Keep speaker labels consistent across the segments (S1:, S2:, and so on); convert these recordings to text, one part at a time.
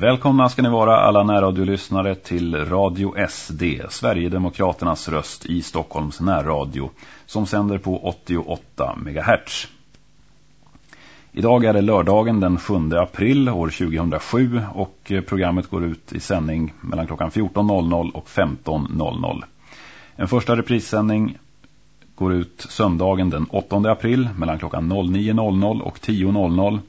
S1: Välkomna ska ni vara alla närradiolyssnare till Radio SD, Sverigedemokraternas röst i Stockholms närradio, som sänder på 88 MHz. Idag är det lördagen den 7 april år 2007 och programmet går ut i sändning mellan klockan 14.00 och 15.00. En första reprissändning går ut söndagen den 8 april mellan klockan 09.00 och 10.00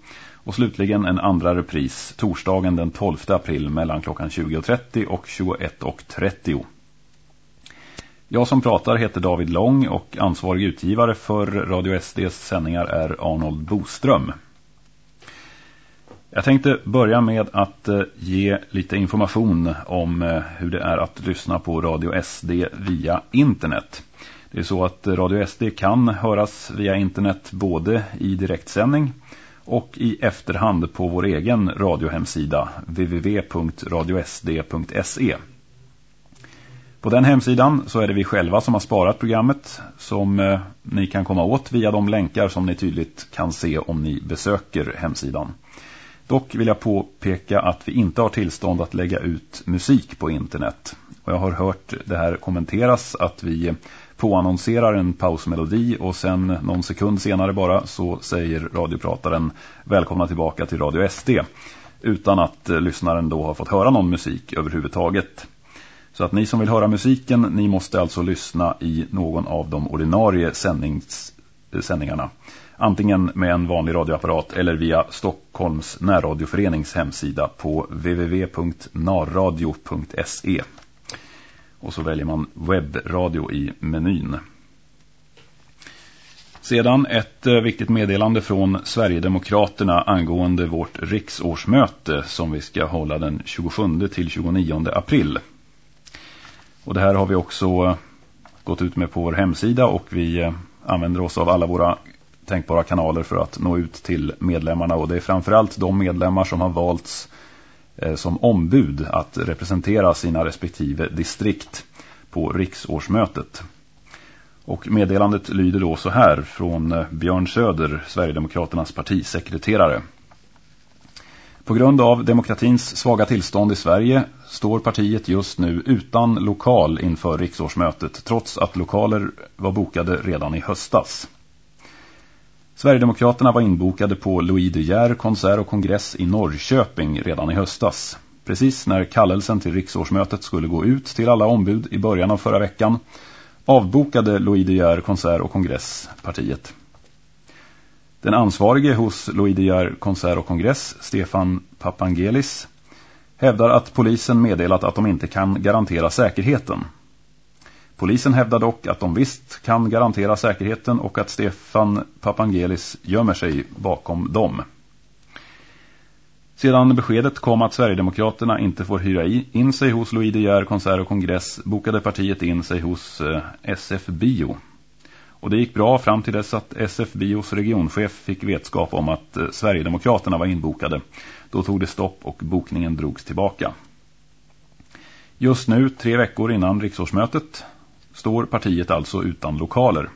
S1: och slutligen en andra repris torsdagen den 12 april mellan klockan 20.30 och 21.30. Jag som pratar heter David Lång och ansvarig utgivare för Radio SDs sändningar är Arnold Boström. Jag tänkte börja med att eh, ge lite information om eh, hur det är att lyssna på Radio SD via internet. Det är så att eh, Radio SD kan höras via internet både i direktsändning och i efterhand på vår egen radiohemsida www.radiosd.se. På den hemsidan så är det vi själva som har sparat programmet som eh, ni kan komma åt via de länkar som ni tydligt kan se om ni besöker hemsidan. Dock vill jag påpeka att vi inte har tillstånd att lägga ut musik på internet. Och jag har hört det här kommenteras att vi påannonserar en pausmelodi och sen någon sekund senare bara så säger radioprataren välkomna tillbaka till Radio SD utan att eh, lyssnaren då har fått höra någon musik överhuvudtaget. Så att ni som vill höra musiken, ni måste alltså lyssna i någon av de ordinarie sändnings, eh, sändningarna. Antingen med en vanlig radioapparat eller via Stockholms närradioförenings hemsida på www.narradio.se. Och så väljer man webbradio i menyn. Sedan ett eh, viktigt meddelande från Sverigedemokraterna angående vårt riksårsmöte som vi ska hålla den 27 till 29 april. Och det här har vi också eh, gått ut med på vår hemsida och vi eh, använder oss av alla våra tänkbara kanaler för att nå ut till medlemmarna och det är framförallt de medlemmar som har valts Eh, som ombud att representera sina respektive distrikt på riksårsmötet. Och meddelandet lyder då så här från eh, Björn Söder, Sverigedemokraternas partisekreterare. På grund av demokratins svaga tillstånd i Sverige står partiet just nu utan lokal inför riksårsmötet trots att lokaler var bokade redan i höstas. Sverigedemokraterna var inbokade på Louis de Geer konsert och kongress i Norrköping redan i höstas. Precis när kallelsen till riksårsmötet skulle gå ut till alla ombud i början av förra veckan avbokade Louis de Geer konsert och kongress partiet. Den ansvarige hos Louis de Geer konsert och kongress, Stefan Papangelis, hävdar att polisen meddelat att de inte kan garantera säkerheten. Polisen hävdar dock att de visst kan garantera säkerheten och att Stefan Papangelis gömmer sig bakom dem. Sedan beskedet kom att Sverigedemokraterna inte får hyra in sig hos Louis De Geer konsert och kongress bokade partiet in sig hos eh, SF Bio. Och det gick bra fram till dess att SF Bios regionchef fick vetskap om att eh, Sverigedemokraterna var inbokade. Då tog det stopp och bokningen drogs tillbaka. Just nu, tre veckor innan riksårsmötet, står partiet alltså utan lokaler.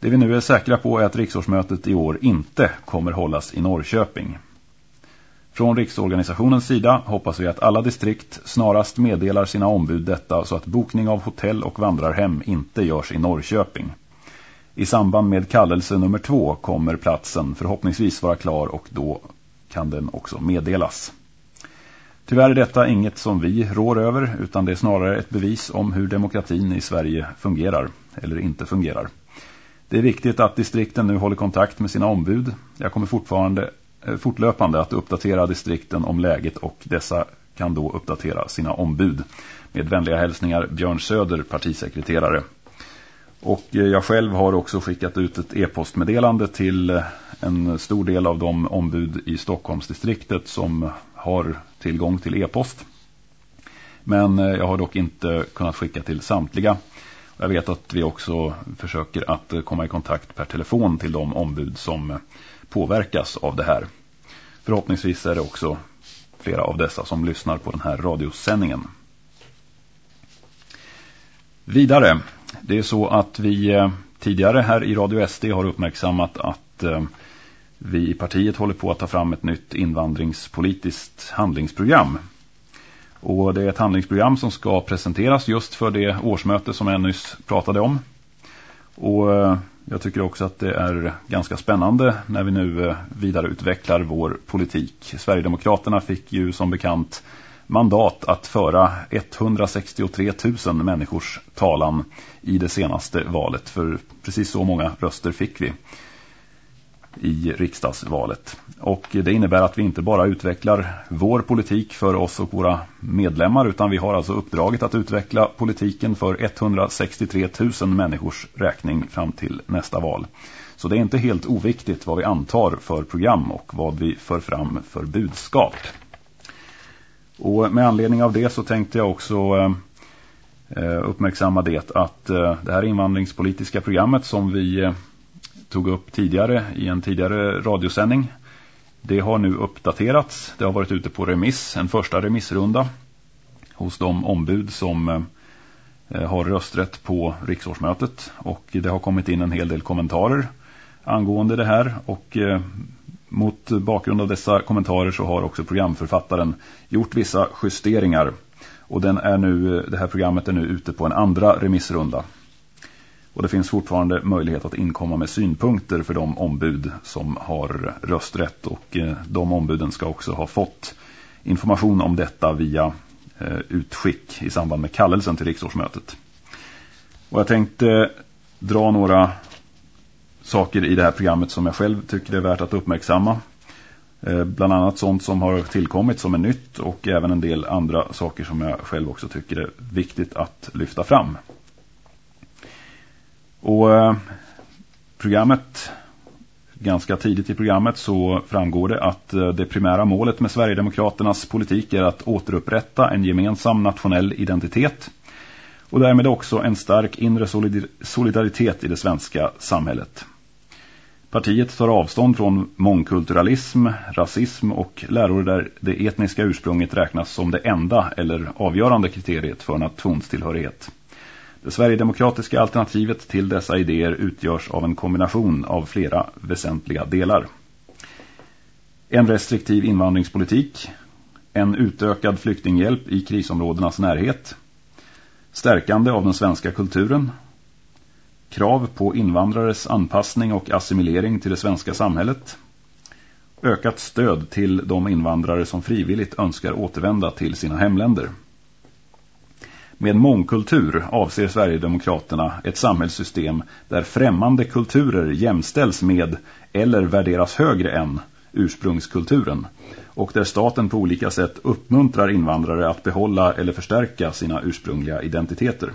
S1: Det vi nu är säkra på är att riksårsmötet i år inte kommer hållas i Norrköping. Från riksorganisationens sida hoppas vi att alla distrikt snarast meddelar sina ombud detta så att bokning av hotell och vandrarhem inte görs i Norrköping. I samband med kallelse nummer två kommer platsen förhoppningsvis vara klar och då kan den också meddelas. Tyvärr är detta inget som vi rår över utan det är snarare ett bevis om hur demokratin i Sverige fungerar eller inte fungerar. Det är viktigt att distrikten nu håller kontakt med sina ombud. Jag kommer fortfarande eh, fortlöpande att uppdatera distrikten om läget och dessa kan då uppdatera sina ombud. Med vänliga hälsningar Björn Söder, partisekreterare. Och eh, jag själv har också skickat ut ett e-postmeddelande till eh, en stor del av de ombud i Stockholmsdistriktet som har tillgång till e-post. Men eh, jag har dock inte kunnat skicka till samtliga. Jag vet att vi också försöker att eh, komma i kontakt per telefon till de ombud som eh, påverkas av det här. Förhoppningsvis är det också flera av dessa som lyssnar på den här radiosändningen. Vidare, det är så att vi tidigare här i Radio SD har uppmärksammat att vi i partiet håller på att ta fram ett nytt invandringspolitiskt handlingsprogram. Och det är ett handlingsprogram som ska presenteras just för det årsmöte som jag nyss pratade om. Och eh, jag tycker också att det är ganska spännande när vi nu eh, vidareutvecklar vår politik. Sverigedemokraterna fick ju som bekant mandat att föra 163 000 människors talan i det senaste valet. För precis så många röster fick vi i riksdagsvalet. Och det innebär att vi inte bara utvecklar vår politik för oss och våra medlemmar utan vi har alltså uppdraget att utveckla politiken för 163 000 människors räkning fram till nästa val. Så det är inte helt oviktigt vad vi antar för program och vad vi för fram för budskap. Och med anledning av det så tänkte jag också eh, uppmärksamma det att eh, det här invandringspolitiska programmet som vi eh, tog upp tidigare i en tidigare radiosändning. Det har nu uppdaterats. Det har varit ute på remiss, en första remissrunda hos de ombud som eh, har rösträtt på riksårsmötet. Och det har kommit in en hel del kommentarer angående det här och eh, mot bakgrund av dessa kommentarer så har också programförfattaren gjort vissa justeringar. Och den är nu, det här programmet är nu ute på en andra remissrunda. Och det finns fortfarande möjlighet att inkomma med synpunkter för de ombud som har rösträtt. Och eh, de ombuden ska också ha fått information om detta via eh, utskick i samband med kallelsen till riksårsmötet. Och jag tänkte eh, dra några saker i det här programmet som jag själv tycker är värt att uppmärksamma. Bland annat sånt som har tillkommit som är nytt och även en del andra saker som jag själv också tycker är viktigt att lyfta fram. Och eh, programmet, ganska tidigt i programmet så framgår det att eh, det primära målet med Sverigedemokraternas politik är att återupprätta en gemensam nationell identitet och därmed också en stark inre solidaritet i det svenska samhället. Partiet tar avstånd från mångkulturalism, rasism och läror där det etniska ursprunget räknas som det enda eller avgörande kriteriet för nationstillhörighet. Det Sverigedemokratiska alternativet till dessa idéer utgörs av en kombination av flera väsentliga delar. En restriktiv invandringspolitik, en utökad flyktinghjälp i krisområdenas närhet, stärkande av den svenska kulturen, krav på invandrares anpassning och assimilering till det svenska samhället, ökat stöd till de invandrare som frivilligt önskar återvända till sina hemländer. Med mångkultur avser Sverigedemokraterna ett samhällssystem där främmande kulturer jämställs med eller värderas högre än ursprungskulturen och där staten på olika sätt uppmuntrar invandrare att behålla eller förstärka sina ursprungliga identiteter.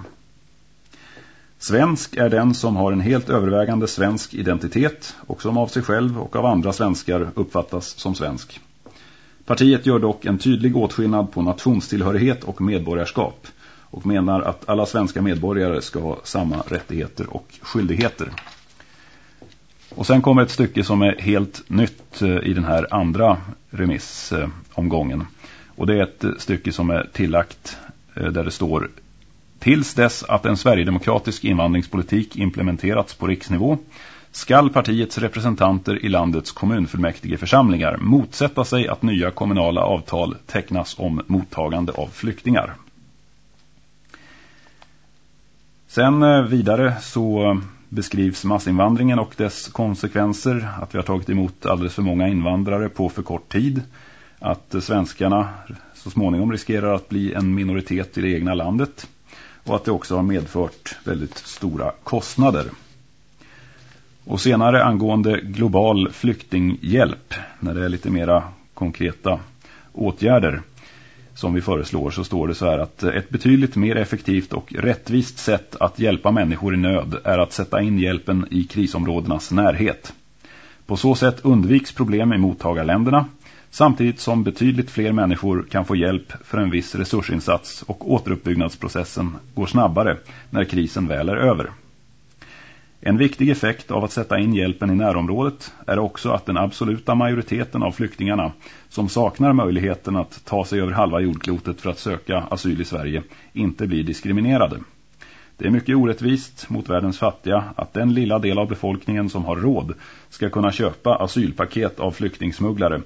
S1: Svensk är den som har en helt övervägande svensk identitet och som av sig själv och av andra svenskar uppfattas som svensk. Partiet gör dock en tydlig åtskillnad på nationstillhörighet och medborgarskap och menar att alla svenska medborgare ska ha samma rättigheter och skyldigheter. Och sen kommer ett stycke som är helt nytt eh, i den här andra remissomgången. Och det är ett eh, stycke som är tillagt eh, där det står Tills dess att en sverigedemokratisk invandringspolitik implementerats på riksnivå skall partiets representanter i landets kommunfullmäktigeförsamlingar motsätta sig att nya kommunala avtal tecknas om mottagande av flyktingar. Sen eh, vidare så beskrivs massinvandringen och dess konsekvenser. Att vi har tagit emot alldeles för många invandrare på för kort tid. Att eh, svenskarna så småningom riskerar att bli en minoritet i det egna landet. Och att det också har medfört väldigt stora kostnader. Och senare angående global flyktinghjälp, när det är lite mera konkreta åtgärder som vi föreslår så står det så här att eh, ett betydligt mer effektivt och rättvist sätt att hjälpa människor i nöd är att sätta in hjälpen i krisområdenas närhet. På så sätt undviks problem i mottagarländerna samtidigt som betydligt fler människor kan få hjälp för en viss resursinsats och återuppbyggnadsprocessen går snabbare när krisen väl är över. En viktig effekt av att sätta in hjälpen i närområdet är också att den absoluta majoriteten av flyktingarna som saknar möjligheten att ta sig över halva jordklotet för att söka asyl i Sverige inte blir diskriminerade. Det är mycket orättvist mot världens fattiga att den lilla del av befolkningen som har råd ska kunna köpa asylpaket av flyktingsmugglare,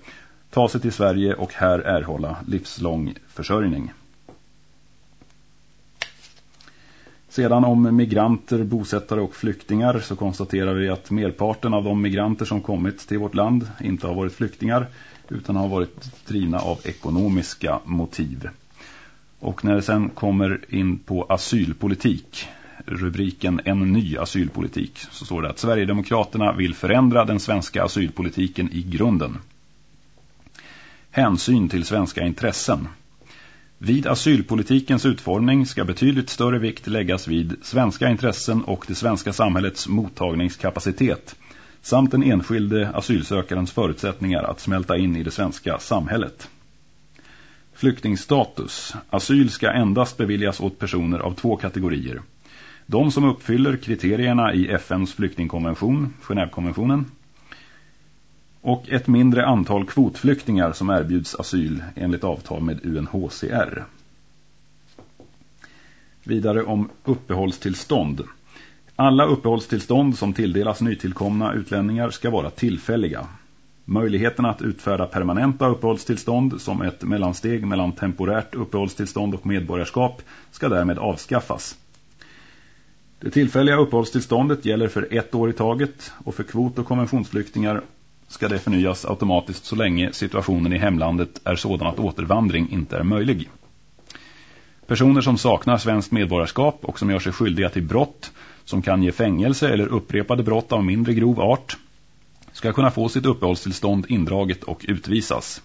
S1: ta sig till Sverige och här erhålla livslång försörjning. Sedan om migranter, bosättare och flyktingar så konstaterar vi att merparten av de migranter som kommit till vårt land inte har varit flyktingar utan har varit drivna av ekonomiska motiv. Och när det sen kommer in på asylpolitik, rubriken En ny asylpolitik, så står det att Sverigedemokraterna vill förändra den svenska asylpolitiken i grunden. Hänsyn till svenska intressen. Vid asylpolitikens utformning ska betydligt större vikt läggas vid svenska intressen och det svenska samhällets mottagningskapacitet samt den enskilde asylsökarens förutsättningar att smälta in i det svenska samhället. Flyktingstatus. Asyl ska endast beviljas åt personer av två kategorier. De som uppfyller kriterierna i FNs flyktingkonvention, Genèvekonventionen, och ett mindre antal kvotflyktingar som erbjuds asyl enligt avtal med UNHCR. Vidare om uppehållstillstånd. Alla uppehållstillstånd som tilldelas nytillkomna utlänningar ska vara tillfälliga. Möjligheten att utfärda permanenta uppehållstillstånd som ett mellansteg mellan temporärt uppehållstillstånd och medborgarskap ska därmed avskaffas. Det tillfälliga uppehållstillståndet gäller för ett år i taget och för kvot- och konventionsflyktingar ska det förnyas automatiskt så länge situationen i hemlandet är sådan att återvandring inte är möjlig. Personer som saknar svenskt medborgarskap och som gör sig skyldiga till brott som kan ge fängelse eller upprepade brott av mindre grov art ska kunna få sitt uppehållstillstånd indraget och utvisas.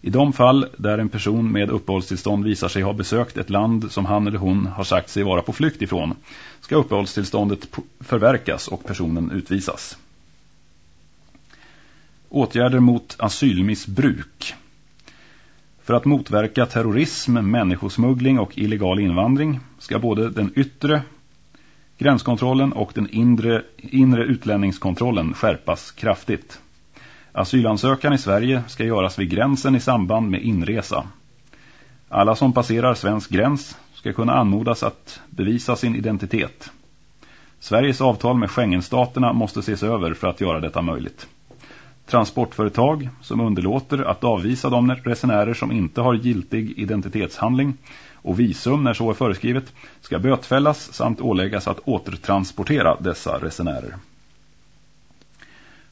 S1: I de fall där en person med uppehållstillstånd visar sig ha besökt ett land som han eller hon har sagt sig vara på flykt ifrån ska uppehållstillståndet förverkas och personen utvisas. Åtgärder mot asylmissbruk. För att motverka terrorism, människosmuggling och illegal invandring ska både den yttre gränskontrollen och den inre, inre utlänningskontrollen skärpas kraftigt. Asylansökan i Sverige ska göras vid gränsen i samband med inresa. Alla som passerar svensk gräns ska kunna anmodas att bevisa sin identitet. Sveriges avtal med Schengenstaterna måste ses över för att göra detta möjligt. Transportföretag som underlåter att avvisa de resenärer som inte har giltig identitetshandling och visum när så är föreskrivet ska bötfällas samt åläggas att återtransportera dessa resenärer.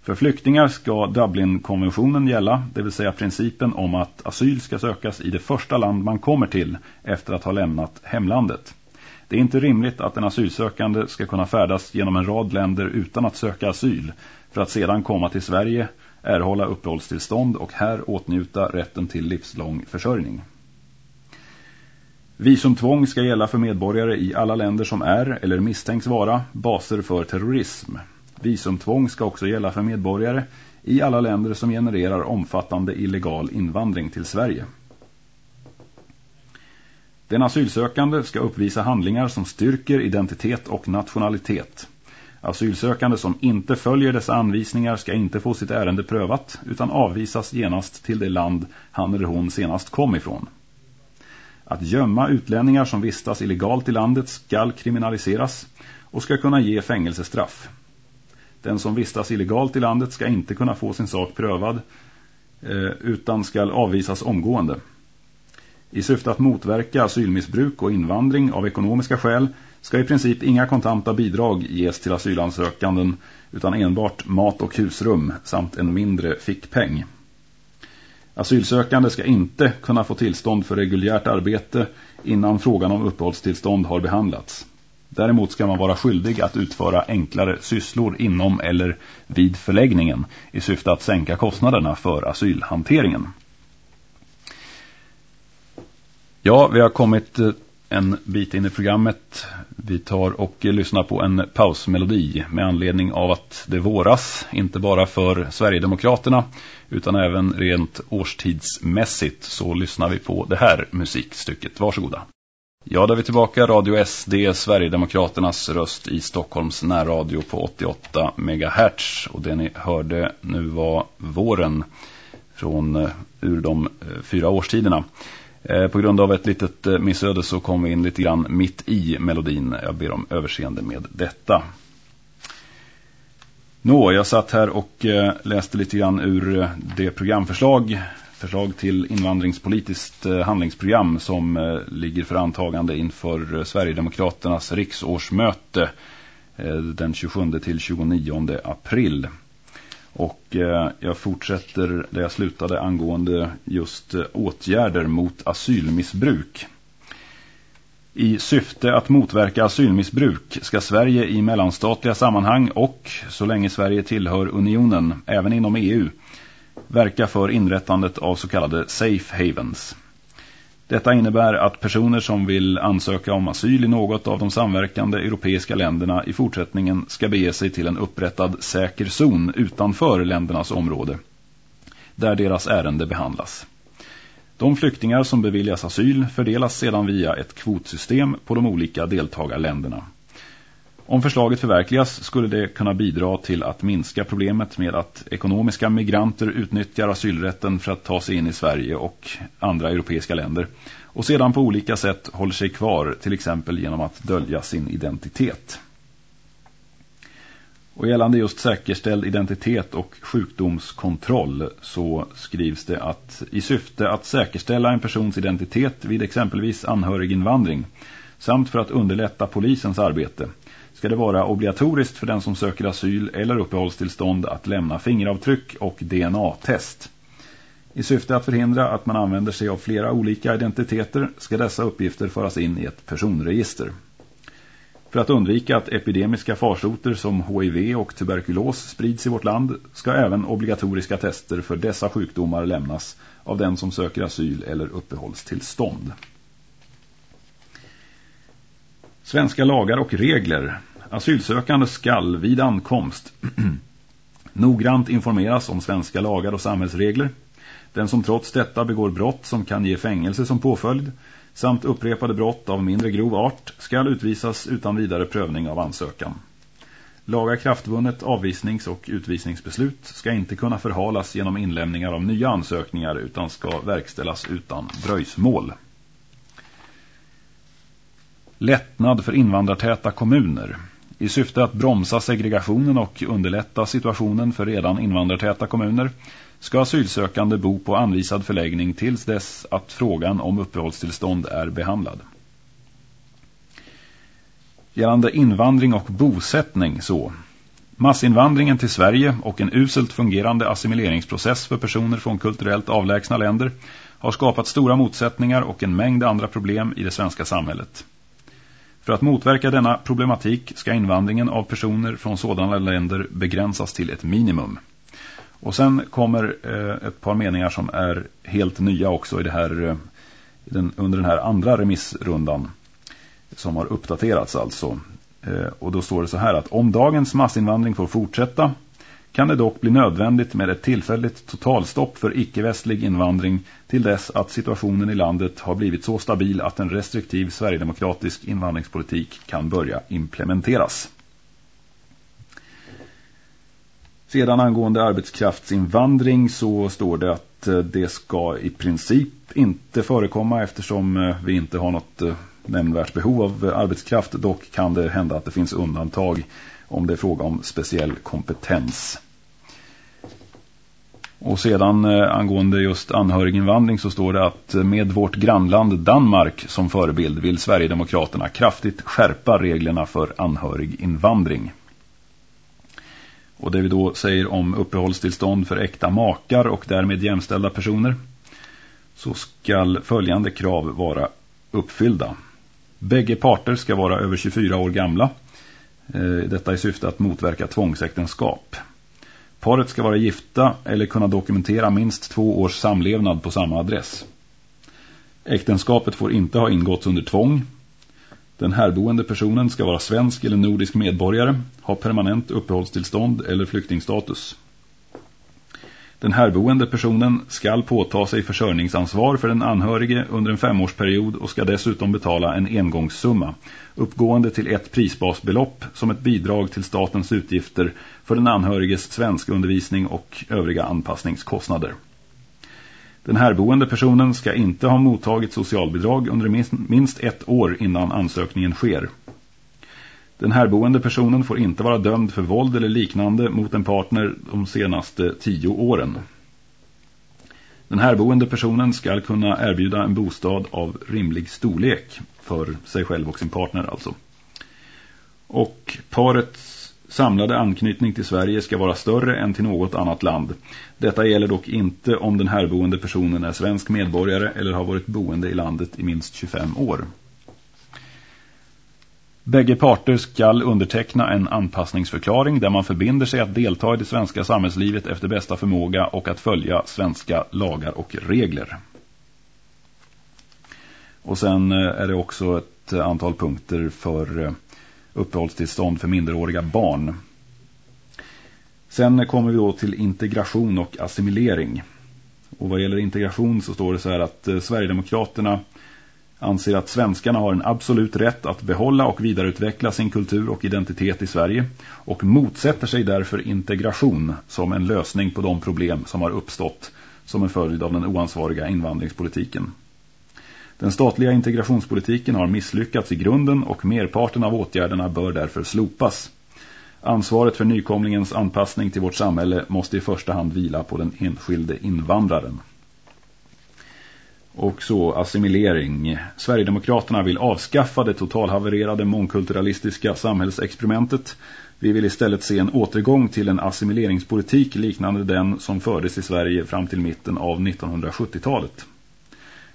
S1: För flyktingar ska Dublinkonventionen gälla, det vill säga principen om att asyl ska sökas i det första land man kommer till efter att ha lämnat hemlandet. Det är inte rimligt att en asylsökande ska kunna färdas genom en rad länder utan att söka asyl för att sedan komma till Sverige, erhålla uppehållstillstånd och här åtnjuta rätten till livslång försörjning. Visumtvång ska gälla för medborgare i alla länder som är eller misstänks vara baser för terrorism. Visumtvång ska också gälla för medborgare i alla länder som genererar omfattande illegal invandring till Sverige. Den asylsökande ska uppvisa handlingar som styrker identitet och nationalitet. Asylsökande som inte följer dessa anvisningar ska inte få sitt ärende prövat utan avvisas genast till det land han eller hon senast kom ifrån. Att gömma utlänningar som vistas illegalt i landet ska kriminaliseras och ska kunna ge fängelsestraff. Den som vistas illegalt i landet ska inte kunna få sin sak prövad eh, utan ska avvisas omgående. I syfte att motverka asylmissbruk och invandring av ekonomiska skäl ska i princip inga kontanta bidrag ges till asylansökanden utan enbart mat och husrum samt en mindre fickpeng. Asylsökande ska inte kunna få tillstånd för reguljärt arbete innan frågan om uppehållstillstånd har behandlats. Däremot ska man vara skyldig att utföra enklare sysslor inom eller vid förläggningen i syfte att sänka kostnaderna för asylhanteringen. Ja, vi har kommit eh, en bit in i programmet. Vi tar och lyssnar på en pausmelodi med anledning av att det våras, inte bara för Sverigedemokraterna utan även rent årstidsmässigt så lyssnar vi på det här musikstycket. Varsågoda. Ja, då är vi tillbaka. Radio SD, Sverigedemokraternas röst i Stockholms närradio på 88 MHz. Och det ni hörde nu var våren från eh, ur de eh, fyra årstiderna. Eh, på grund av ett litet eh, missöde så kom vi in lite grann mitt i melodin. Jag ber om överseende med detta. Nå, jag satt här och eh, läste lite grann ur det programförslag, förslag till invandringspolitiskt handlingsprogram som ligger för antagande inför Sverigedemokraternas riksårsmöte den 27 till 29 april. Och eh, jag fortsätter där jag slutade angående just eh, åtgärder mot asylmissbruk. I syfte att motverka asylmissbruk ska Sverige i mellanstatliga sammanhang och, så länge Sverige tillhör unionen, även inom EU, verka för inrättandet av så kallade safe havens. Detta innebär att personer som vill ansöka om asyl i något av de samverkande europeiska länderna i fortsättningen ska bege sig till en upprättad säker zon utanför ländernas område, där deras ärende behandlas. De flyktingar som beviljas asyl fördelas sedan via ett kvotsystem på de olika deltagarländerna. Om förslaget förverkligas skulle det kunna bidra till att minska problemet med att ekonomiska migranter utnyttjar asylrätten för att ta sig in i Sverige och andra europeiska länder och sedan på olika sätt håller sig kvar till exempel genom att dölja sin identitet. Och gällande just säkerställd identitet och sjukdomskontroll så skrivs det att i syfte att säkerställa en persons identitet vid exempelvis anhöriginvandring samt för att underlätta polisens arbete ska det vara obligatoriskt för den som söker asyl eller uppehållstillstånd att lämna fingeravtryck och DNA-test. I syfte att förhindra att man använder sig av flera olika identiteter ska dessa uppgifter föras in i ett personregister. För att undvika att epidemiska farsoter som HIV och tuberkulos sprids i vårt land ska även obligatoriska tester för dessa sjukdomar lämnas av den som söker asyl eller uppehållstillstånd. Svenska lagar och regler. Asylsökande skall vid ankomst noggrant informeras om svenska lagar och samhällsregler. Den som trots detta begår brott som kan ge fängelse som påföljd samt upprepade brott av mindre grov art skall utvisas utan vidare prövning av ansökan. Laga kraftvunnet avvisnings- och utvisningsbeslut ska inte kunna förhalas genom inlämningar av nya ansökningar utan ska verkställas utan dröjsmål. Lättnad för invandrartäta kommuner. I syfte att bromsa segregationen och underlätta situationen för redan invandrartäta kommuner ska asylsökande bo på anvisad förläggning tills dess att frågan om uppehållstillstånd är behandlad. Gällande invandring och bosättning så. Massinvandringen till Sverige och en uselt fungerande assimileringsprocess för personer från kulturellt avlägsna länder har skapat stora motsättningar och en mängd andra problem i det svenska samhället. För att motverka denna problematik ska invandringen av personer från sådana länder begränsas till ett minimum. Och sen kommer eh, ett par meningar som är helt nya också i det här, eh, under den här andra remissrundan som har uppdaterats alltså. Eh, och då står det så här att om dagens massinvandring får fortsätta kan det dock bli nödvändigt med ett tillfälligt totalstopp för icke-västlig invandring till dess att situationen i landet har blivit så stabil att en restriktiv sverigedemokratisk invandringspolitik kan börja implementeras. Sedan angående arbetskraftsinvandring så står det att eh, det ska i princip inte förekomma eftersom eh, vi inte har något eh, nämnvärt behov av arbetskraft. Dock kan det hända att det finns undantag om det är fråga om speciell kompetens. Och sedan eh, angående just anhöriginvandring så står det att eh, med vårt grannland Danmark som förebild vill Sverigedemokraterna kraftigt skärpa reglerna för anhöriginvandring. Och det vi då säger om uppehållstillstånd för äkta makar och därmed jämställda personer så skall följande krav vara uppfyllda. Bägge parter ska vara över 24 år gamla Eh, detta i syfte att motverka tvångsäktenskap. Paret ska vara gifta eller kunna dokumentera minst två års samlevnad på samma adress. Äktenskapet får inte ha ingåtts under tvång. Den härboende personen ska vara svensk eller nordisk medborgare, ha permanent uppehållstillstånd eller flyktingstatus. Den härboende personen skall påta sig försörjningsansvar för den anhörige under en femårsperiod och ska dessutom betala en engångssumma uppgående till ett prisbasbelopp som ett bidrag till statens utgifter för den anhöriges svenskundervisning och övriga anpassningskostnader. Den härboende personen ska inte ha mottagit socialbidrag under minst ett år innan ansökningen sker. Den härboende personen får inte vara dömd för våld eller liknande mot en partner de senaste tio åren. Den härboende personen ska kunna erbjuda en bostad av rimlig storlek för sig själv och sin partner alltså. Och parets samlade anknytning till Sverige ska vara större än till något annat land. Detta gäller dock inte om den härboende personen är svensk medborgare eller har varit boende i landet i minst 25 år. Bägge parter skall underteckna en anpassningsförklaring där man förbinder sig att delta i det svenska samhällslivet efter bästa förmåga och att följa svenska lagar och regler. Och sen eh, är det också ett antal punkter för eh, uppehållstillstånd för minderåriga barn. Sen kommer vi då till integration och assimilering. Och vad gäller integration så står det så här att eh, Sverigedemokraterna anser att svenskarna har en absolut rätt att behålla och vidareutveckla sin kultur och identitet i Sverige och motsätter sig därför integration som en lösning på de problem som har uppstått som en följd av den oansvariga invandringspolitiken. Den statliga integrationspolitiken har misslyckats i grunden och merparten av åtgärderna bör därför slopas. Ansvaret för nykomlingens anpassning till vårt samhälle måste i första hand vila på den enskilde invandraren. Och så assimilering. Sverigedemokraterna vill avskaffa det totalhavererade mångkulturalistiska samhällsexperimentet. Vi vill istället se en återgång till en assimileringspolitik liknande den som fördes i Sverige fram till mitten av 1970-talet.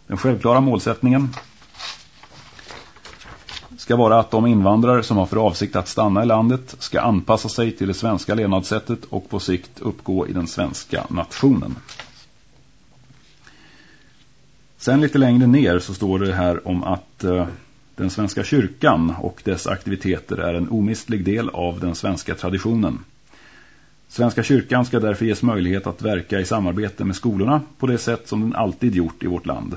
S1: Den självklara målsättningen ska vara att de invandrare som har för avsikt att stanna i landet ska anpassa sig till det svenska levnadssättet och på sikt uppgå i den svenska nationen. Sen lite längre ner så står det här om att eh, den svenska kyrkan och dess aktiviteter är en omistlig del av den svenska traditionen. Svenska kyrkan ska därför ges möjlighet att verka i samarbete med skolorna på det sätt som den alltid gjort i vårt land.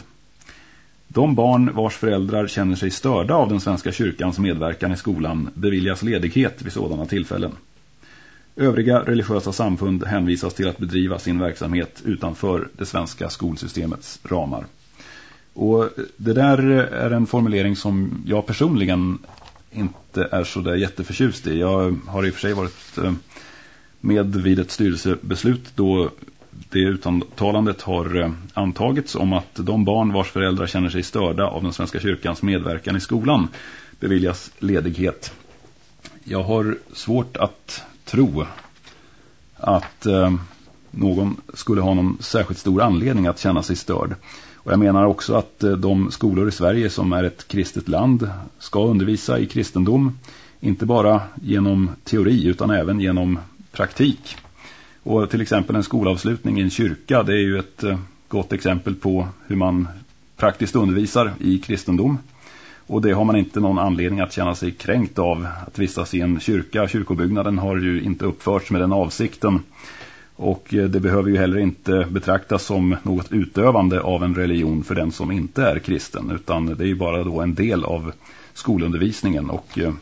S1: De barn vars föräldrar känner sig störda av den svenska kyrkans medverkan i skolan beviljas ledighet vid sådana tillfällen. Övriga religiösa samfund hänvisas till att bedriva sin verksamhet utanför det svenska skolsystemets ramar. Och det där är en formulering som jag personligen inte är så där jätteförtjust i. Jag har i och för sig varit eh, med vid ett styrelsebeslut då det uttalandet har eh, antagits om att de barn vars föräldrar känner sig störda av den svenska kyrkans medverkan i skolan beviljas ledighet. Jag har svårt att tro att eh, någon skulle ha någon särskilt stor anledning att känna sig störd. Och jag menar också att eh, de skolor i Sverige som är ett kristet land ska undervisa i kristendom. Inte bara genom teori utan även genom praktik. Och till exempel en skolavslutning i en kyrka det är ju ett eh, gott exempel på hur man praktiskt undervisar i kristendom. Och det har man inte någon anledning att känna sig kränkt av att vistas i en kyrka. Kyrkobyggnaden har ju inte uppförts med den avsikten. Och eh, det behöver ju heller inte betraktas som något utövande av en religion för den som inte är kristen. Utan det är ju bara då en del av skolundervisningen. Och eh,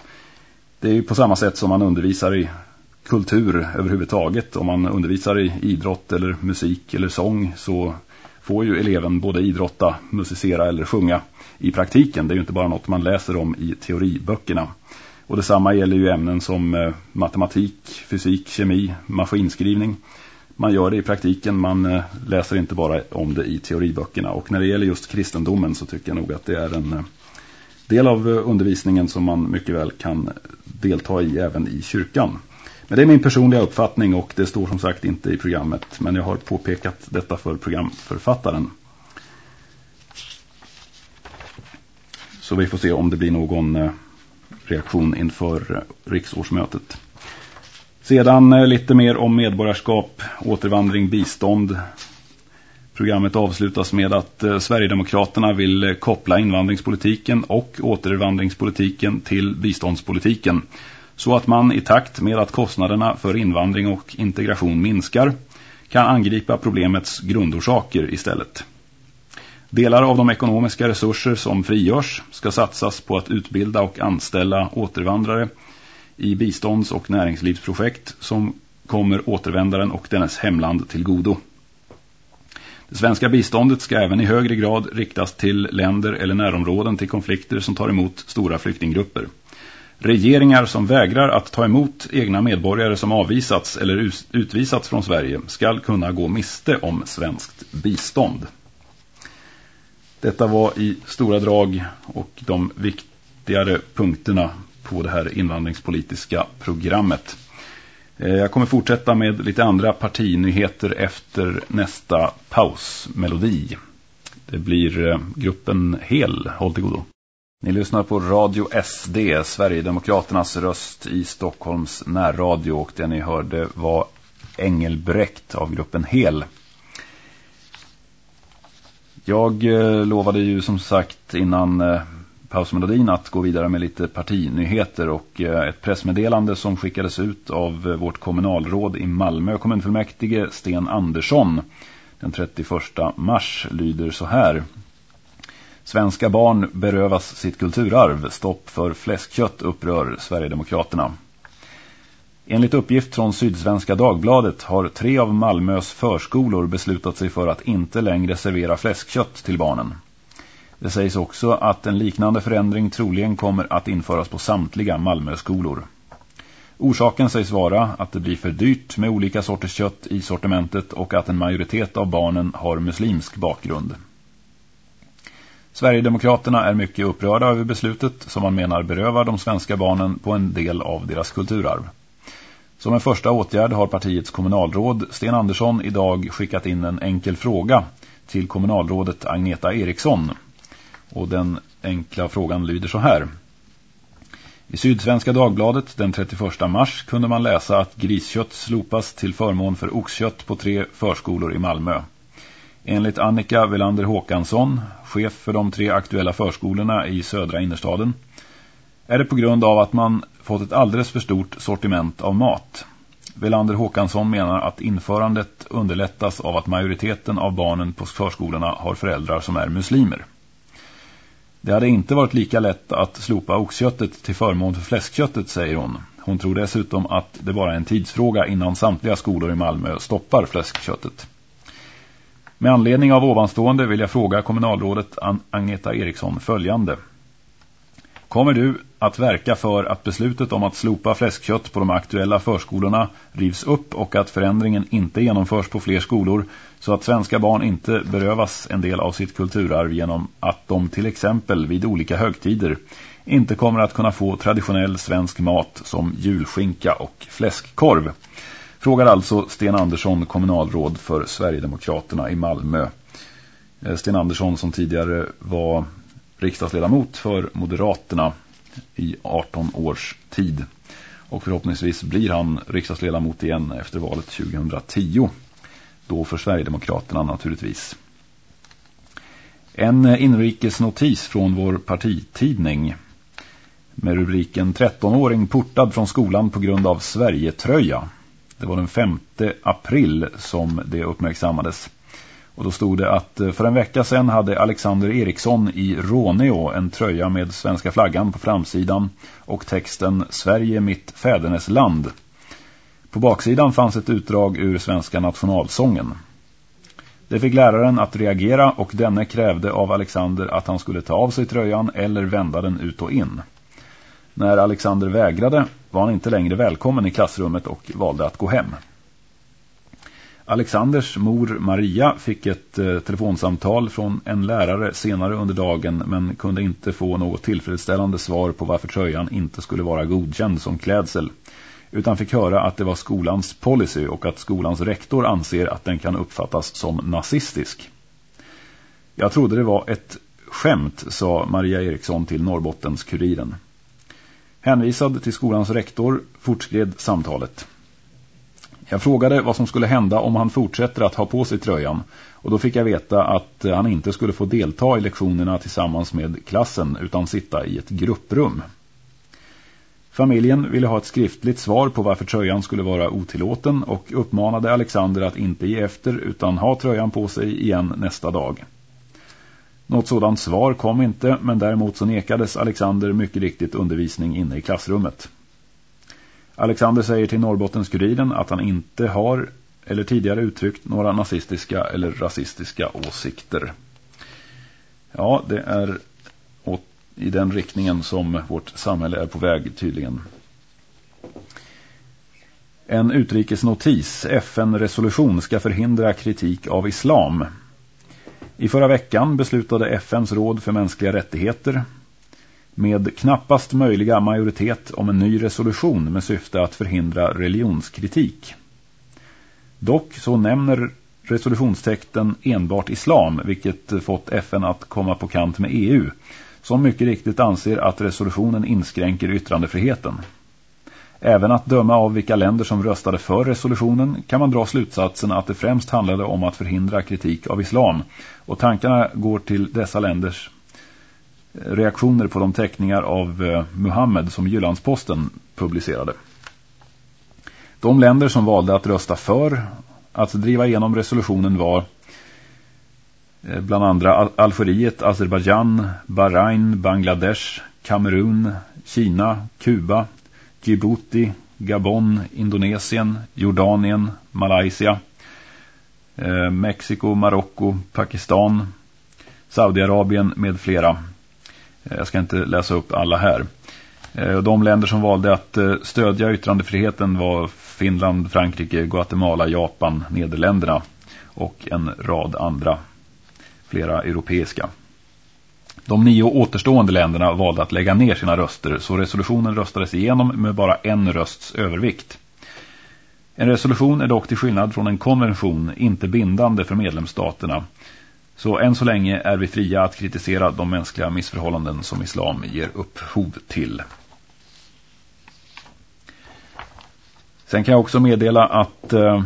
S1: det är ju på samma sätt som man undervisar i kultur överhuvudtaget. Om man undervisar i idrott eller musik eller sång så får ju eleven både idrotta, musicera eller sjunga i praktiken. Det är ju inte bara något man läser om i teoriböckerna. Och detsamma gäller ju ämnen som eh, matematik, fysik, kemi, maskinskrivning. Man gör det i praktiken, man eh, läser inte bara om det i teoriböckerna. Och när det gäller just kristendomen så tycker jag nog att det är en eh, del av eh, undervisningen som man mycket väl kan delta i även i kyrkan. Men det är min personliga uppfattning och det står som sagt inte i programmet. Men jag har påpekat detta för programförfattaren. Så vi får se om det blir någon reaktion inför riksårsmötet. Sedan eh, lite mer om medborgarskap, återvandring, bistånd. Programmet avslutas med att eh, Sverigedemokraterna vill eh, koppla invandringspolitiken och återvandringspolitiken till biståndspolitiken så att man i takt med att kostnaderna för invandring och integration minskar kan angripa problemets grundorsaker istället. Delar av de ekonomiska resurser som frigörs ska satsas på att utbilda och anställa återvandrare i bistånds- och näringslivsprojekt som kommer återvändaren och dennes hemland till godo. Det svenska biståndet ska även i högre grad riktas till länder eller närområden till konflikter som tar emot stora flyktinggrupper. Regeringar som vägrar att ta emot egna medborgare som avvisats eller utvisats från Sverige ska kunna gå miste om svenskt bistånd. Detta var i stora drag och de viktigare punkterna på det här invandringspolitiska programmet. Eh, jag kommer fortsätta med lite andra partinyheter efter nästa pausmelodi. Det blir eh, gruppen Hel, håll till godo. Ni lyssnar på Radio SD, Sverigedemokraternas röst i Stockholms närradio och det ni hörde var Engelbrekt av gruppen Hel. Jag eh, lovade ju som sagt innan pausmelodin att gå vidare med lite partinyheter och eh, ett pressmeddelande som skickades ut av eh, vårt kommunalråd i Malmö kommunfullmäktige Sten Andersson den 31 mars lyder så här. Svenska barn berövas sitt kulturarv. Stopp för fläskkött upprör Sverigedemokraterna. Enligt uppgift från Sydsvenska Dagbladet har tre av Malmös förskolor beslutat sig för att inte längre servera fläskkött till barnen. Det sägs också att en liknande förändring troligen kommer att införas på samtliga Malmöskolor. Orsaken sägs vara att det blir för dyrt med olika sorters kött i sortimentet och att en majoritet av barnen har muslimsk bakgrund. Sverigedemokraterna är mycket upprörda över beslutet som man menar berövar de svenska barnen på en del av deras kulturarv. Som en första åtgärd har partiets kommunalråd Sten Andersson idag skickat in en enkel fråga till kommunalrådet Agneta Eriksson. Och den enkla frågan lyder så här. I Sydsvenska Dagbladet den 31 mars kunde man läsa att griskött slopas till förmån för oxkött på tre förskolor i Malmö. Enligt Annika Velander Håkansson, chef för de tre aktuella förskolorna i södra innerstaden, är det på grund av att man fått ett alldeles för stort sortiment av mat. Velander Håkansson menar att införandet underlättas av att majoriteten av barnen på förskolorna har föräldrar som är muslimer. Det hade inte varit lika lätt att slopa oxköttet till förmån för fläskköttet, säger hon. Hon tror dessutom att det bara är en tidsfråga innan samtliga skolor i Malmö stoppar fläskköttet. Med anledning av ovanstående vill jag fråga kommunalrådet Agneta Eriksson följande. Kommer du att verka för att beslutet om att slopa fläskkött på de aktuella förskolorna rivs upp och att förändringen inte genomförs på fler skolor så att svenska barn inte berövas en del av sitt kulturarv genom att de till exempel vid olika högtider inte kommer att kunna få traditionell svensk mat som julskinka och fläskkorv? Frågar alltså Sten Andersson, kommunalråd för Sverigedemokraterna i Malmö. Eh, Sten Andersson som tidigare var riksdagsledamot för Moderaterna i 18 års tid. Och förhoppningsvis blir han riksdagsledamot igen efter valet 2010. Då för Sverigedemokraterna naturligtvis. En inrikesnotis från vår partitidning med rubriken 13-åring portad från skolan på grund av Sverigetröja. Det var den 5 april som det uppmärksammades. Och då stod det att eh, för en vecka sedan hade Alexander Eriksson i Råneå en tröja med svenska flaggan på framsidan och texten Sverige mitt fädernesland. På baksidan fanns ett utdrag ur svenska nationalsången. Det fick läraren att reagera och denne krävde av Alexander att han skulle ta av sig tröjan eller vända den ut och in. När Alexander vägrade var han inte längre välkommen i klassrummet och valde att gå hem. Alexanders mor Maria fick ett eh, telefonsamtal från en lärare senare under dagen men kunde inte få något tillfredsställande svar på varför tröjan inte skulle vara godkänd som klädsel utan fick höra att det var skolans policy och att skolans rektor anser att den kan uppfattas som nazistisk. Jag trodde det var ett skämt, sa Maria Eriksson till Norrbottens kuriren. Hänvisad till skolans rektor fortskred samtalet. Jag frågade vad som skulle hända om han fortsätter att ha på sig tröjan och då fick jag veta att eh, han inte skulle få delta i lektionerna tillsammans med klassen utan sitta i ett grupprum. Familjen ville ha ett skriftligt svar på varför tröjan skulle vara otillåten och uppmanade Alexander att inte ge efter utan ha tröjan på sig igen nästa dag. Något sådant svar kom inte men däremot så nekades Alexander mycket riktigt undervisning inne i klassrummet. Alexander säger till Norrbottens Kuriren att han inte har eller tidigare uttryckt några nazistiska eller rasistiska åsikter. Ja, det är i den riktningen som vårt samhälle är på väg tydligen. En utrikesnotis, FN-resolution, ska förhindra kritik av islam. I förra veckan beslutade FNs råd för mänskliga rättigheter med knappast möjliga majoritet om en ny resolution med syfte att förhindra religionskritik. Dock så nämner resolutionstexten enbart islam, vilket fått FN att komma på kant med EU, som mycket riktigt anser att resolutionen inskränker yttrandefriheten. Även att döma av vilka länder som röstade för resolutionen kan man dra slutsatsen att det främst handlade om att förhindra kritik av islam och tankarna går till dessa länders reaktioner på de teckningar av eh, Muhammed som Jyllandsposten publicerade. De länder som valde att rösta för att driva igenom resolutionen var eh, bland andra Algeriet, Azerbaijan, Bahrain, Bangladesh, Kamerun, Kina, Kuba, Djibouti, Gabon, Indonesien, Jordanien, Malaysia, eh, Mexiko, Marocko, Pakistan, Saudiarabien med flera. Eh, jag ska inte läsa upp alla här. Eh, de länder som valde att eh, stödja yttrandefriheten var Finland, Frankrike, Guatemala, Japan, Nederländerna och en rad andra, flera europeiska. De nio återstående länderna valde att lägga ner sina röster så resolutionen röstades igenom med bara en rösts övervikt. En resolution är dock till skillnad från en konvention inte bindande för medlemsstaterna. Så än så länge är vi fria att kritisera de mänskliga missförhållanden som islam ger upphov till. Sen kan jag också meddela att eh,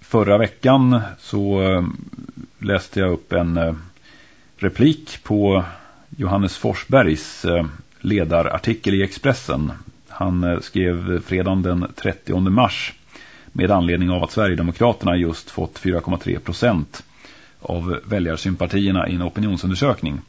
S1: förra veckan så eh, läste jag upp en eh, replik på Johannes Forsbergs ledarartikel i Expressen. Han skrev fredagen den 30 mars med anledning av att Sverigedemokraterna just fått 4,3 procent av väljarsympatierna i en opinionsundersökning.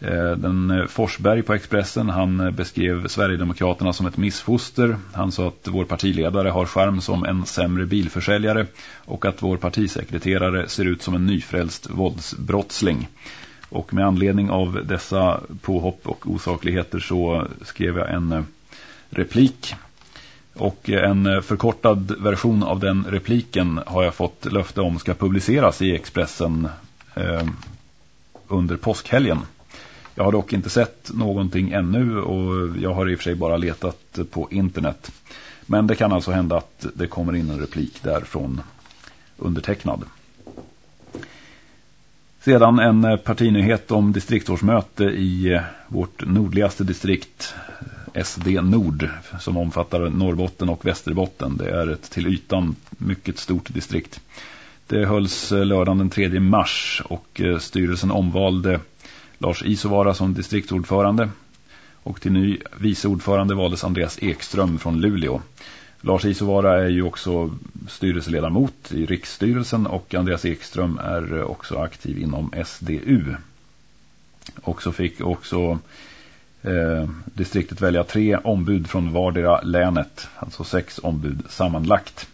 S1: Eh, den eh, Forsberg på Expressen han eh, beskrev Sverigedemokraterna som ett missfoster. Han sa att vår partiledare har skärm som en sämre bilförsäljare och att vår partisekreterare ser ut som en nyfrälst våldsbrottsling. Och med anledning av dessa påhopp och osakligheter så skrev jag en replik. Och eh, en eh, förkortad version av den repliken har jag fått löfte om ska publiceras i Expressen eh, under påskhelgen. Jag har dock inte sett någonting ännu och jag har i och för sig bara letat på internet. Men det kan alltså hända att det kommer in en replik därifrån undertecknad. Sedan en eh, partinyhet om distriktsårsmöte i vårt nordligaste distrikt SD Nord som omfattar Norrbotten och Västerbotten. Det är ett till ytan mycket stort distrikt. Det hölls eh, lördagen den 3 mars och eh, styrelsen omvalde Lars Isovara som distriktsordförande och till ny vice ordförande valdes Andreas Ekström från Luleå. Lars Isovara är ju också styrelseledamot i riksstyrelsen och Andreas Ekström är eh, också aktiv inom SDU. Och så fick också eh, distriktet välja tre ombud från vardera länet, alltså sex ombud sammanlagt.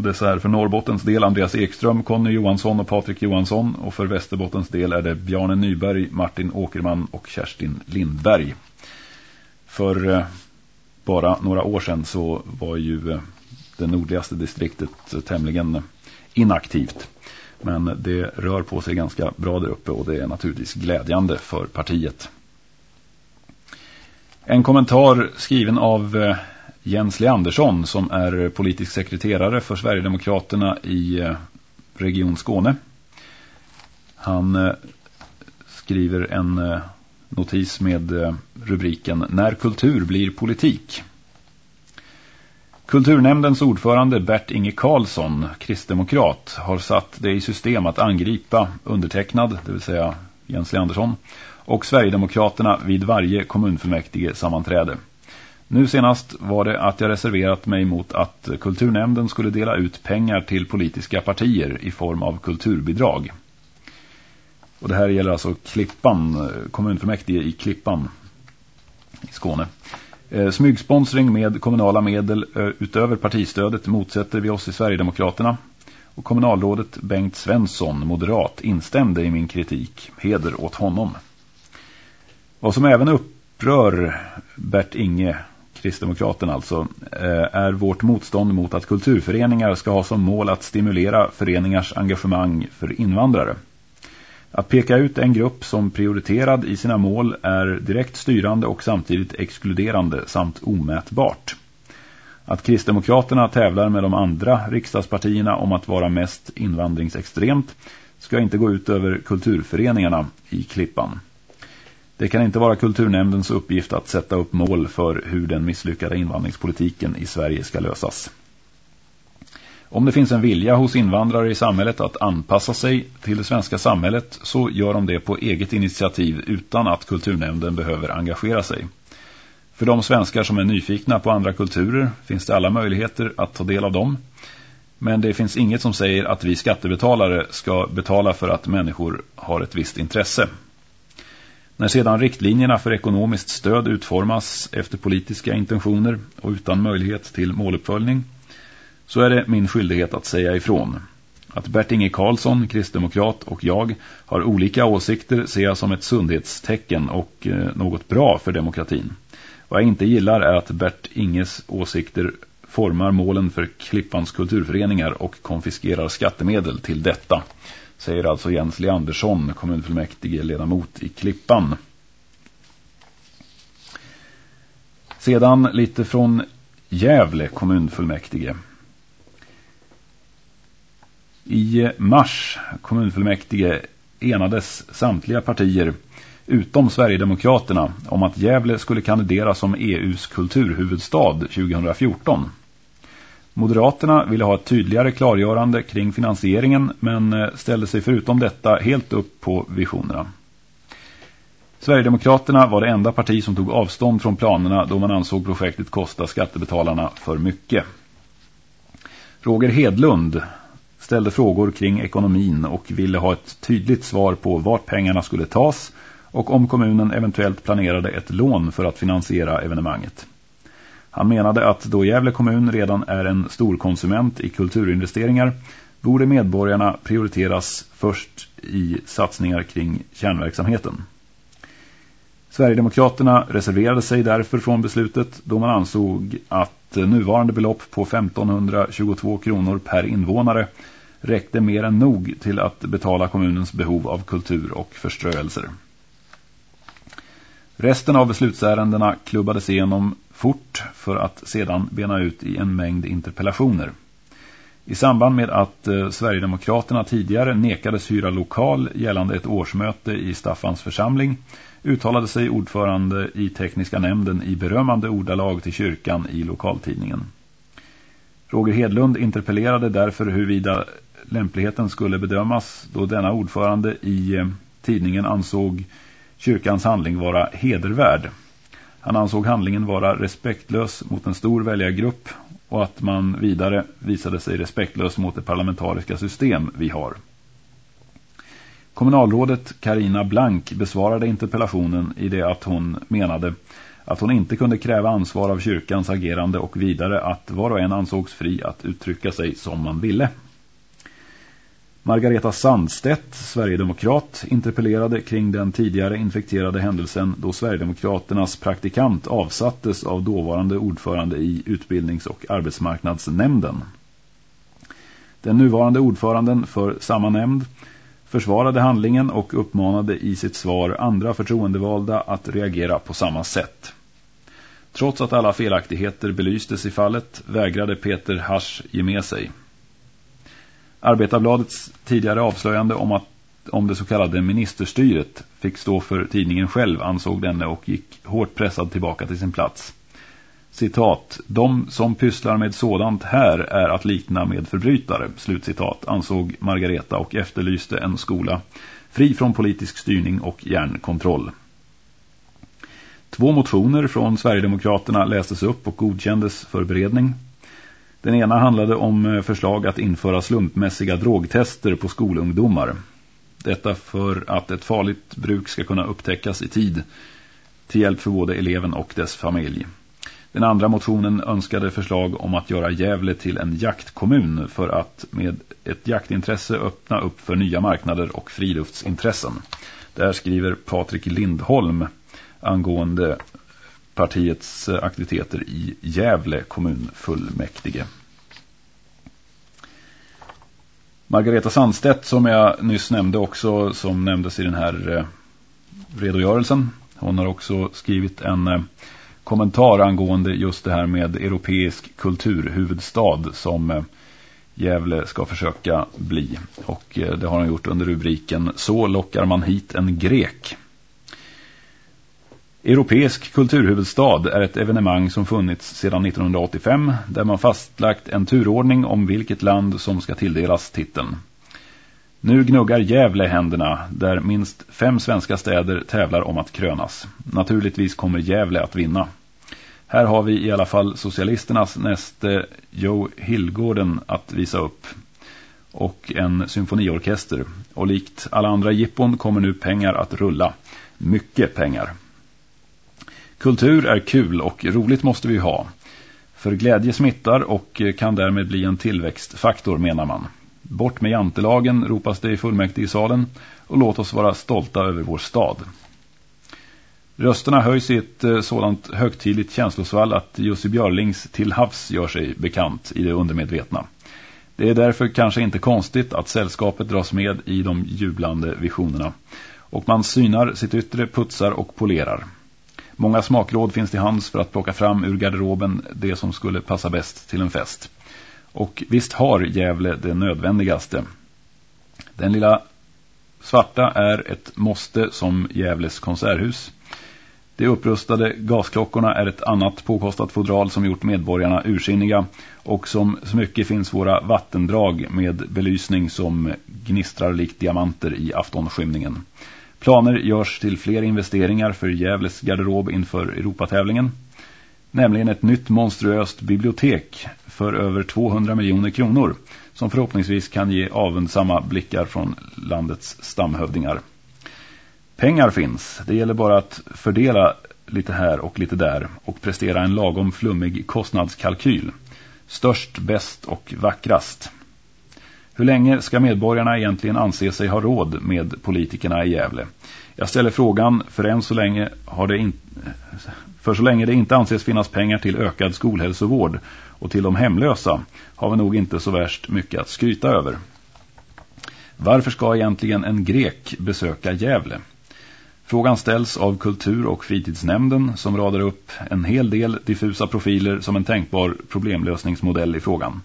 S1: Det är så här för Norrbottens del Andreas Ekström, Conny Johansson och Patrik Johansson och för Västerbottens del är det Bjarne Nyberg, Martin Åkerman och Kerstin Lindberg. För eh, bara några år sedan så var ju eh, det nordligaste distriktet eh, tämligen inaktivt. Men det rör på sig ganska bra där uppe och det är naturligtvis glädjande för partiet. En kommentar skriven av eh, Jens Leandersson som är politisk sekreterare för Sverigedemokraterna i eh, Region Skåne. Han eh, skriver en notis med rubriken När kultur blir politik. Kulturnämndens ordförande Bert Inge Karlsson, kristdemokrat, har satt det i system att angripa undertecknad, det vill säga Jens Leandersson, och Sverigedemokraterna vid varje kommunfullmäktige sammanträde. Nu senast var det att jag reserverat mig mot att kulturnämnden skulle dela ut pengar till politiska partier i form av kulturbidrag. Och det här gäller alltså Klippan, kommunfullmäktige i Klippan i Skåne. Eh, smygsponsring med kommunala medel eh, utöver partistödet motsätter vi oss i Sverigedemokraterna. Och kommunalrådet Bengt Svensson, moderat, instämde i min kritik. Heder åt honom. Vad som även upprör Bert Inge, kristdemokraten alltså, eh, är vårt motstånd mot att kulturföreningar ska ha som mål att stimulera föreningars engagemang för invandrare. Att peka ut en grupp som prioriterad i sina mål är direkt styrande och samtidigt exkluderande samt omätbart. Att Kristdemokraterna tävlar med de andra riksdagspartierna om att vara mest invandringsextremt ska inte gå ut över kulturföreningarna i Klippan. Det kan inte vara kulturnämndens uppgift att sätta upp mål för hur den misslyckade invandringspolitiken i Sverige ska lösas. Om det finns en vilja hos invandrare i samhället att anpassa sig till det svenska samhället så gör de det på eget initiativ utan att kulturnämnden behöver engagera sig. För de svenskar som är nyfikna på andra kulturer finns det alla möjligheter att ta del av dem. Men det finns inget som säger att vi skattebetalare ska betala för att människor har ett visst intresse. När sedan riktlinjerna för ekonomiskt stöd utformas efter politiska intentioner och utan möjlighet till måluppföljning så är det min skyldighet att säga ifrån. Att Bert-Inge Karlsson, kristdemokrat och jag har olika åsikter ser jag som ett sundhetstecken och eh, något bra för demokratin. Vad jag inte gillar är att Bert-Inges åsikter formar målen för Klippans kulturföreningar och konfiskerar skattemedel till detta, säger alltså Jens Leandersson, kommunfullmäktige ledamot i Klippan. Sedan lite från Gävle kommunfullmäktige. I mars kommunfullmäktige enades samtliga partier utom Sverigedemokraterna om att Gävle skulle kandidera som EUs kulturhuvudstad 2014. Moderaterna ville ha ett tydligare klargörande kring finansieringen men eh, ställde sig förutom detta helt upp på visionerna. Sverigedemokraterna var det enda parti som tog avstånd från planerna då man ansåg projektet kosta skattebetalarna för mycket. Roger Hedlund ställde frågor kring ekonomin och ville ha ett tydligt svar på vart pengarna skulle tas och om kommunen eventuellt planerade ett lån för att finansiera evenemanget. Han menade att då Gävle kommun redan är en stor konsument i kulturinvesteringar borde medborgarna prioriteras först i satsningar kring kärnverksamheten. Sverigedemokraterna reserverade sig därför från beslutet då man ansåg att nuvarande belopp på 1522 kronor per invånare räckte mer än nog till att betala kommunens behov av kultur och förströelser. Resten av beslutsärendena klubbades igenom fort för att sedan bena ut i en mängd interpellationer. I samband med att eh, Sverigedemokraterna tidigare nekades hyra lokal gällande ett årsmöte i Staffans församling uttalade sig ordförande i tekniska nämnden i berömmande ordalag till kyrkan i lokaltidningen. Roger Hedlund interpellerade därför huruvida lämpligheten skulle bedömas då denna ordförande i eh, tidningen ansåg kyrkans handling vara hedervärd. Han ansåg handlingen vara respektlös mot en stor väljargrupp och att man vidare visade sig respektlös mot det parlamentariska system vi har. Kommunalrådet Karina Blank besvarade interpellationen i det att hon menade att hon inte kunde kräva ansvar av kyrkans agerande och vidare att var och en ansågs fri att uttrycka sig som man ville. Margareta Sandstedt, Sverigedemokrat, interpellerade kring den tidigare infekterade händelsen då Sverigedemokraternas praktikant avsattes av dåvarande ordförande i utbildnings- och arbetsmarknadsnämnden. Den nuvarande ordföranden för samma nämnd försvarade handlingen och uppmanade i sitt svar andra förtroendevalda att reagera på samma sätt. Trots att alla felaktigheter belystes i fallet vägrade Peter Hasch ge med sig. Arbetarbladets tidigare avslöjande om att om det så kallade ministerstyret fick stå för tidningen själv ansåg denne och gick hårt pressad tillbaka till sin plats. Citat, de som pysslar med sådant här är att likna med förbrytare, slutcitat, ansåg Margareta och efterlyste en skola fri från politisk styrning och järnkontroll. Två motioner från Sverigedemokraterna lästes upp och godkändes för beredning. Den ena handlade om eh, förslag att införa slumpmässiga drogtester på skolungdomar. Detta för att ett farligt bruk ska kunna upptäckas i tid till hjälp för både eleven och dess familj. Den andra motionen önskade förslag om att göra Gävle till en jaktkommun för att med ett jaktintresse öppna upp för nya marknader och friluftsintressen. Där skriver Patrik Lindholm angående partiets eh, aktiviteter i Gävle kommunfullmäktige. Margareta Sandstedt som jag nyss nämnde också, som nämndes i den här eh, redogörelsen. Hon har också skrivit en eh, kommentar angående just det här med europeisk kulturhuvudstad som Gävle ska försöka bli. Och det har hon gjort under rubriken Så lockar man hit en grek. Europeisk kulturhuvudstad är ett evenemang som funnits sedan 1985 där man fastlagt en turordning om vilket land som ska tilldelas titeln. Nu gnuggar Gävle händerna där minst fem svenska städer tävlar om att krönas. Naturligtvis kommer Gävle att vinna. Här har vi i alla fall socialisternas näste Joe Hillgården att visa upp och en symfoniorkester. Och likt alla andra jippon kommer nu pengar att rulla. Mycket pengar. Kultur är kul och roligt måste vi ha. För glädje smittar och eh, kan därmed bli en tillväxtfaktor menar man. Bort med jantelagen ropas det i fullmäktigesalen och låt oss vara stolta över vår stad. Rösterna höjs i ett eh, sådant högtidligt känslosvall att Jussi Björlings till havs gör sig bekant i det undermedvetna. Det är därför kanske inte konstigt att sällskapet dras med i de jublande visionerna. Och man synar sitt yttre, putsar och polerar. Många smakråd finns till hands för att plocka fram ur garderoben det som skulle passa bäst till en fest. Och visst har Gävle det nödvändigaste. Den lilla svarta är ett måste som Gävles konserthus. De upprustade gasklockorna är ett annat påkostat fodral som gjort medborgarna ursinniga och som smycke finns våra vattendrag med belysning som gnistrar likt diamanter i aftonskymningen. Planer görs till fler investeringar för Gävles garderob inför Europatävlingen. Nämligen ett nytt monstruöst bibliotek för över 200 miljoner kronor som förhoppningsvis kan ge avundsamma blickar från landets stamhövdingar. Pengar finns, det gäller bara att fördela lite här och lite där och prestera en lagom flummig kostnadskalkyl. Störst, bäst och vackrast. Hur länge ska medborgarna egentligen anse sig ha råd med politikerna i Gävle? Jag ställer frågan för än så länge har det inte för så länge det inte anses finnas pengar till ökad skolhälsovård och till de hemlösa har vi nog inte så värst mycket att skryta över. Varför ska egentligen en grek besöka Gävle? Frågan ställs av kultur- och fritidsnämnden som radar upp en hel del diffusa profiler som en tänkbar problemlösningsmodell i frågan.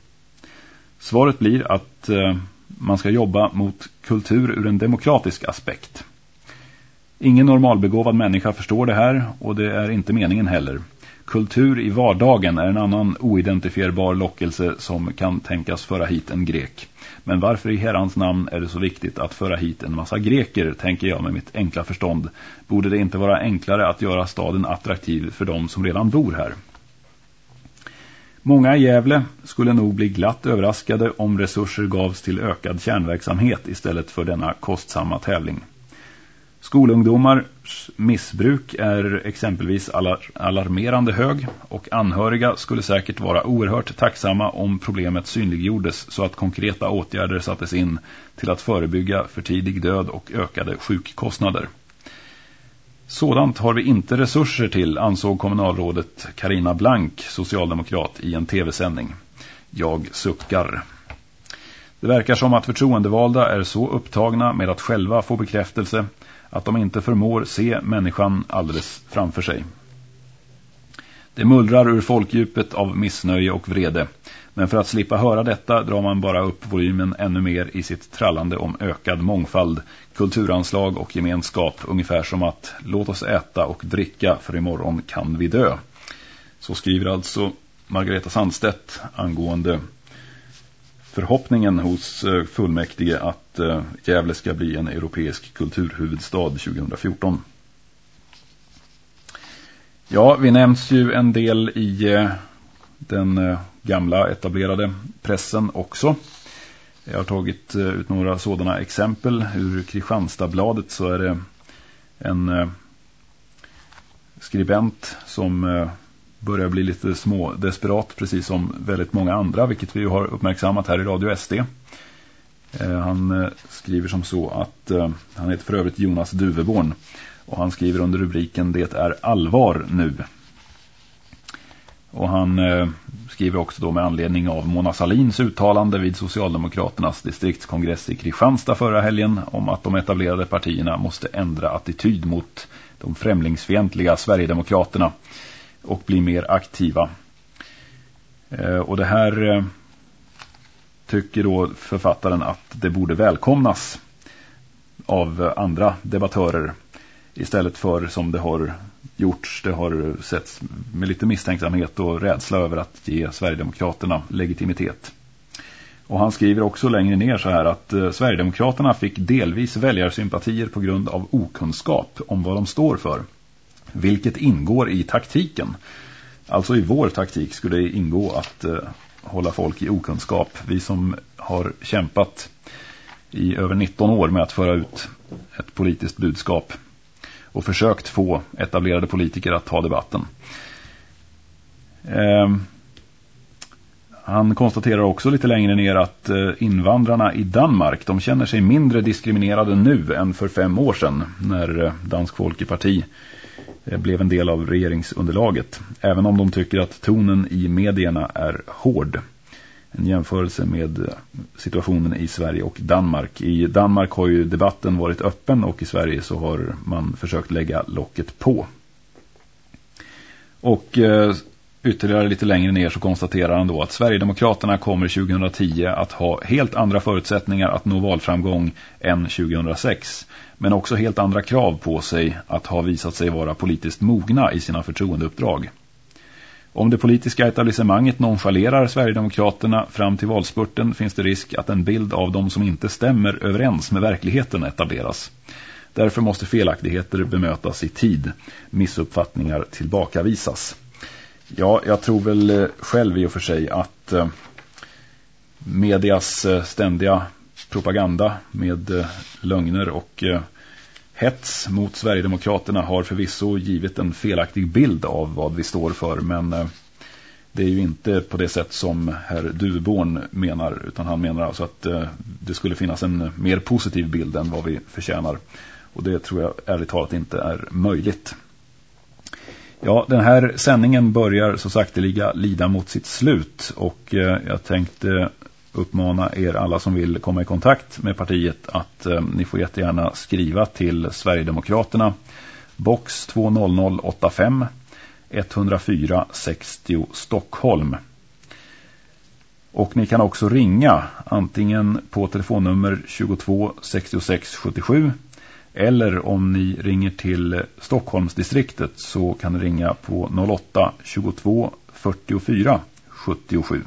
S1: Svaret blir att eh, man ska jobba mot kultur ur en demokratisk aspekt. Ingen normalbegåvad människa förstår det här och det är inte meningen heller. Kultur i vardagen är en annan oidentifierbar lockelse som kan tänkas föra hit en grek. Men varför i herrans namn är det så viktigt att föra hit en massa greker, tänker jag med mitt enkla förstånd. Borde det inte vara enklare att göra staden attraktiv för de som redan bor här? Många i Gävle skulle nog bli glatt överraskade om resurser gavs till ökad kärnverksamhet istället för denna kostsamma tävling. Skolungdomars missbruk är exempelvis alarmerande hög och anhöriga skulle säkert vara oerhört tacksamma om problemet synliggjordes så att konkreta åtgärder sattes in till att förebygga för tidig död och ökade sjukkostnader. Sådant har vi inte resurser till, ansåg kommunalrådet Karina Blank, socialdemokrat, i en tv-sändning. Jag suckar. Det verkar som att förtroendevalda är så upptagna med att själva få bekräftelse att de inte förmår se människan alldeles framför sig. Det mullrar ur folkdjupet av missnöje och vrede. Men för att slippa höra detta drar man bara upp volymen ännu mer i sitt trallande om ökad mångfald, kulturanslag och gemenskap. Ungefär som att låt oss äta och dricka för imorgon kan vi dö. Så skriver alltså Margareta Sandstedt angående förhoppningen hos eh, fullmäktige att eh, Gävle ska bli en europeisk kulturhuvudstad 2014. Ja, vi nämns ju en del i eh, den gamla etablerade pressen också. Jag har tagit eh, ut några sådana exempel. Ur Kristianstadsbladet så är det en eh, skribent som eh, börjar bli lite små desperat precis som väldigt många andra vilket vi har uppmärksammat här i Radio SD. Han skriver som så att han heter för övrigt Jonas Duveborn och han skriver under rubriken Det är allvar nu. Och han eh, skriver också då med anledning av Mona Salins uttalande vid Socialdemokraternas distriktskongress i Kristianstad förra helgen om att de etablerade partierna måste ändra attityd mot de främlingsfientliga Sverigedemokraterna och bli mer aktiva. Eh, och det här eh, tycker då författaren att det borde välkomnas av andra debattörer istället för som det har gjorts. Det har setts med lite misstänksamhet och rädsla över att ge Sverigedemokraterna legitimitet. Och han skriver också längre ner så här att eh, Sverigedemokraterna fick delvis väljarsympatier på grund av okunskap om vad de står för. Vilket ingår i taktiken. Alltså i vår taktik skulle det ingå att eh, hålla folk i okunskap. Vi som har kämpat i över 19 år med att föra ut ett politiskt budskap och försökt få etablerade politiker att ta debatten. Eh, han konstaterar också lite längre ner att eh, invandrarna i Danmark de känner sig mindre diskriminerade nu än för fem år sedan när eh, Dansk Folkeparti eh, blev en del av regeringsunderlaget. Även om de tycker att tonen i medierna är hård en jämförelse med eh, situationen i Sverige och Danmark. I Danmark har ju debatten varit öppen och i Sverige så har man försökt lägga locket på. Och eh, ytterligare lite längre ner så konstaterar han då att Sverigedemokraterna kommer 2010 att ha helt andra förutsättningar att nå valframgång än 2006. Men också helt andra krav på sig att ha visat sig vara politiskt mogna i sina förtroendeuppdrag. Om det politiska etablissemanget nonchalerar Sverigedemokraterna fram till valspurten finns det risk att en bild av dem som inte stämmer överens med verkligheten etableras. Därför måste felaktigheter bemötas i tid, missuppfattningar tillbakavisas. Ja, jag tror väl eh, själv i och för sig att eh, medias eh, ständiga propaganda med lögner och hets mot Sverigedemokraterna har förvisso givit en felaktig bild av vad vi står för men eh, det är ju inte på det sätt som herr Duborn menar utan han menar alltså att eh, det skulle finnas en mer positiv bild än vad vi förtjänar och det tror jag ärligt talat inte är möjligt. Ja, den här sändningen börjar så sakteliga lida mot sitt slut och eh, jag tänkte uppmana er alla som vill komma i kontakt med partiet att eh, ni får jättegärna skriva till Sverigedemokraterna box 20085 104 60 Stockholm. Och ni kan också ringa antingen på telefonnummer 22 66 77 eller om ni ringer till Stockholmsdistriktet så kan ni ringa på 08 22 44 77.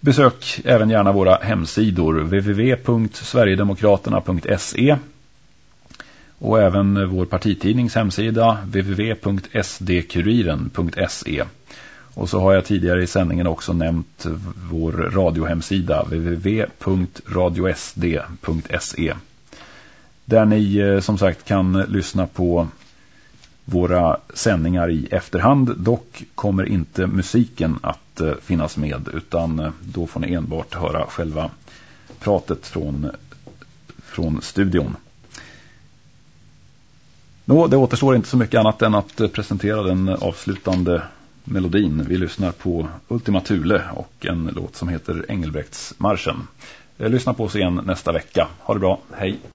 S1: Besök även gärna våra hemsidor www.sverigedemokraterna.se och även vår partitidnings hemsida www.sdkuriren.se och så har jag tidigare i sändningen också nämnt vår radiohemsida www.radiosd.se där ni eh, som sagt kan lyssna på våra sändningar i efterhand. Dock kommer inte musiken att inte finnas med utan eh, då får ni enbart höra själva pratet från, från studion. Nå, det återstår inte så mycket annat än att eh, presentera den avslutande melodin. Vi lyssnar på Ultima Thule och en låt som heter Engelbrektsmarschen. Eh, lyssna på oss igen nästa vecka. Ha det bra, hej!